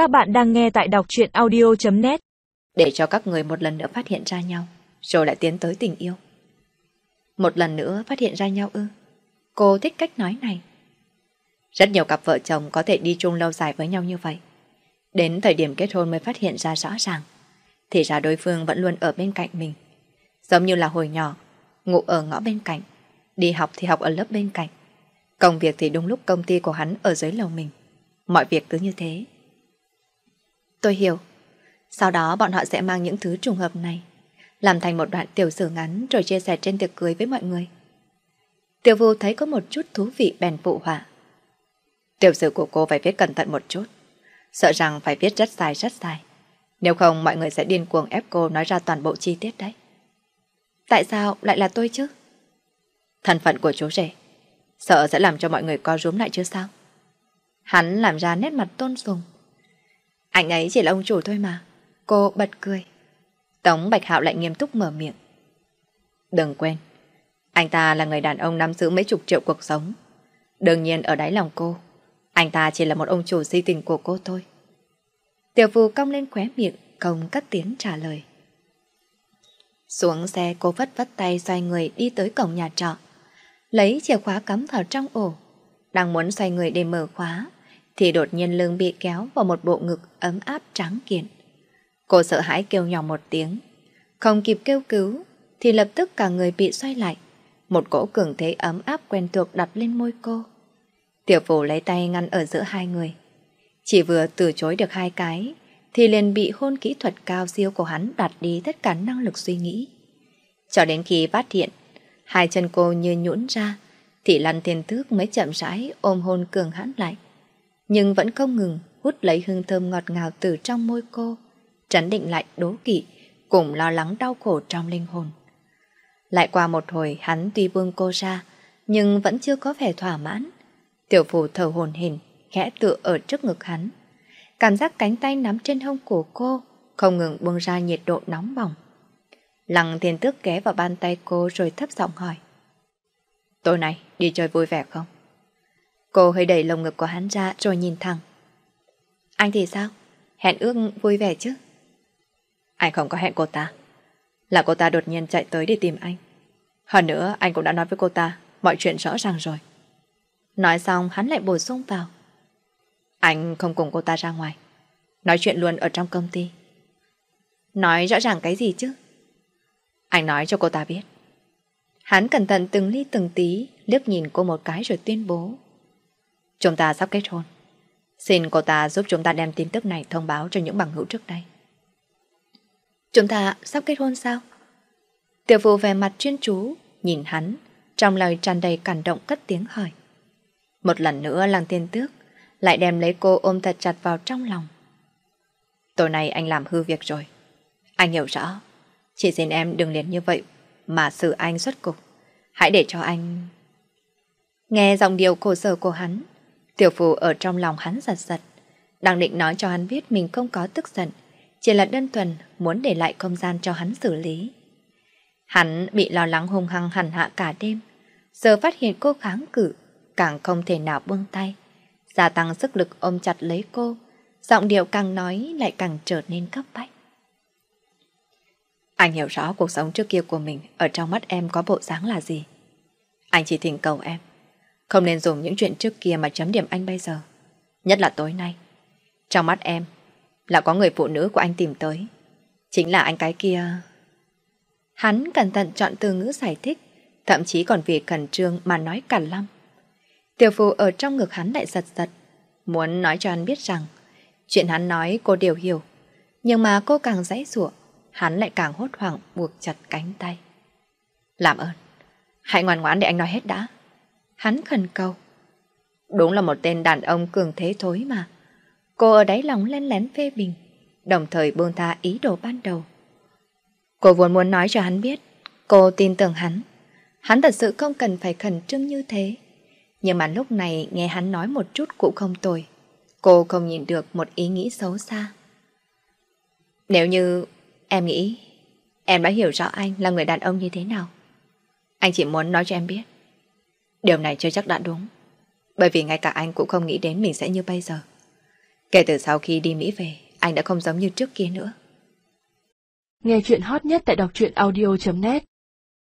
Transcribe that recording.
Các bạn đang nghe tại đọc truyện audio.net Để cho các người một lần nữa phát hiện ra nhau, rồi lại tiến tới tình yêu. Một lần nữa phát hiện ra nhau ư? Cô thích cách nói này. Rất nhiều cặp vợ chồng có thể đi chung lâu dài với nhau như vậy. Đến thời điểm kết hôn mới phát hiện ra rõ ràng. Thì ra đối phương vẫn luôn ở bên cạnh mình. Giống như là hồi nhỏ, ngủ ở ngõ bên cạnh, đi học thì học ở lớp bên cạnh. Công việc thì đúng lúc công ty của hắn ở dưới lầu mình. Mọi việc cứ như thế. Tôi hiểu. Sau đó bọn họ sẽ mang những thứ trùng hợp này, làm thành một đoạn tiểu sử ngắn rồi chia sẻ trên tiệc cưới với mọi người. Tiểu vô thấy có một chút thú vị bèn phụ họa. Tiểu sử của cô phải viết cẩn thận một chút. Sợ rằng phải viết rất dài rất dài. Nếu không mọi người sẽ điên cuồng ép cô nói ra toàn bộ chi tiết đấy. Tại sao lại là tôi chứ? Thân phận của chú rể. Sợ sẽ làm cho mọi người co rúm lại chứ sao? Hắn làm ra nét mặt tôn sùng. Anh ấy chỉ là ông chủ thôi mà. Cô bật cười. Tống Bạch Hạo lại nghiêm túc mở miệng. Đừng quên, anh ta là người đàn ông nắm giữ mấy chục triệu cuộc sống. Đương nhiên ở đáy lòng cô, anh ta chỉ là một ông chủ si tình của cô thôi. Tiểu phù cong lên khóe miệng, không cất tiếng trả lời. Xuống xe cô vất vất tay xoay người đi tới cổng nhà trọ. Lấy chìa khóa cắm vào trong ổ. Đang muốn xoay người để mở khóa, thì đột nhiên lưng bị kéo vào một bộ ngực ấm áp trắng kiện. Cô sợ hãi kêu nhỏ một tiếng. Không kịp kêu cứu, thì lập tức cả người bị xoay lại. Một cỗ cường thế ấm áp quen thuộc đặt lên môi cô. Tiểu phủ lấy tay ngăn ở giữa hai người. Chỉ vừa từ chối được hai cái, thì liền bị hôn kỹ thuật cao siêu của hắn đặt đi tất cả năng lực suy nghĩ. Cho đến khi phát hiện, hai chân cô như nhũn ra, thì lăn thiên tước mới chậm rãi ôm hôn cường hắn lại. Nhưng vẫn không ngừng hút lấy hương thơm ngọt ngào từ trong môi cô, trấn định lại đố kỵ, cùng lo lắng đau khổ trong linh hồn. Lại qua một hồi hắn tuy buông cô ra, nhưng vẫn chưa có vẻ thỏa mãn. Tiểu phủ thở hồn hển, khẽ tựa ở trước ngực hắn. Cảm giác cánh tay nắm trên hông của cô, không ngừng buông ra nhiệt độ nóng bỏng. Lăng thiên tước ghé vào bàn tay cô rồi thấp giọng hỏi. Tối nay đi chơi vui vẻ không? Cô hơi đẩy lồng ngực của hắn ra rồi nhìn thẳng. Anh thì sao? Hẹn ước vui vẻ chứ? Anh không có hẹn cô ta. Là cô ta đột nhiên chạy tới để tìm anh. Hơn nữa anh cũng đã nói với cô ta mọi chuyện rõ ràng rồi. Nói xong hắn lại bổ sung vào. Anh không cùng cô ta ra ngoài. Nói chuyện luôn ở trong công ty. Nói rõ ràng cái gì chứ? Anh nói cho cô ta biết. Hắn cẩn thận từng ly từng tí, liếc nhìn cô một cái rồi tuyên bố. Chúng ta sắp kết hôn. Xin cô ta giúp chúng ta đem tin tức này thông báo cho những bằng hữu trước đây. Chúng ta sắp kết hôn sao? Tiểu phụ về mặt chuyên chú, nhìn hắn, trong lời tràn đầy cảm động cất tiếng hỏi. Một lần nữa làng tiên tước, lại đem lấy cô ôm thật chặt vào trong lòng. Tối nay anh làm hư việc rồi. Anh hiểu rõ. Chỉ xin em đừng liền như vậy mà xử anh xuất cục. Hãy để cho anh... Nghe giọng điệu khổ sở của hắn, tiểu phù ở trong lòng hắn giật giật. Đang định nói cho hắn biết mình không có tức giận, chỉ là đơn thuần muốn để lại không gian cho hắn xử lý. Hắn bị lo lắng hung hăng hẳn hạ cả đêm, giờ phát hiện cô kháng cự, càng không thể nào buông tay. Gia tăng sức lực ôm chặt lấy cô, giọng điệu càng nói lại càng trở nên cấp bách. Anh hiểu rõ cuộc sống trước kia của mình ở trong mắt em có bộ dáng là gì. Anh chỉ thỉnh cầu em, không nên dùng những chuyện trước kia mà chấm điểm anh bây giờ. Nhất là tối nay. Trong mắt em là có người phụ nữ của anh tìm tới. Chính là anh cái kia... Hắn cẩn thận chọn từ ngữ giải thích, thậm chí còn vì cẩn trương mà nói cả lăm. Tiểu phù ở trong ngực hắn lại giật giật, muốn nói cho hắn biết rằng chuyện hắn nói cô đều hiểu, nhưng mà cô càng dãy sụa, hắn lại càng hốt hoảng buộc chặt cánh tay. Làm ơn, hãy ngoan ngoãn để anh nói hết đã. Hắn khẩn cầu. Đúng là một tên đàn ông cường thế thối mà. Cô ở đáy lòng len lén phê bình, đồng thời buông tha ý đồ ban đầu. Cô vốn muốn nói cho hắn biết, cô tin tưởng hắn. Hắn thật sự không cần phải khẩn trương như thế. Nhưng mà lúc này nghe hắn nói một chút cũng không tồi. Cô không nhìn được một ý nghĩ xấu xa. Nếu như em nghĩ em đã hiểu rõ anh là người đàn ông như thế nào. Anh chỉ muốn nói cho em biết. Điều này chưa chắc đã đúng. Bởi vì ngay cả anh cũng không nghĩ đến mình sẽ như bây giờ. Kể từ sau khi đi Mỹ về, anh đã không giống như trước kia nữa. Nghe chuyện hot nhất tại đọc truyện audio.net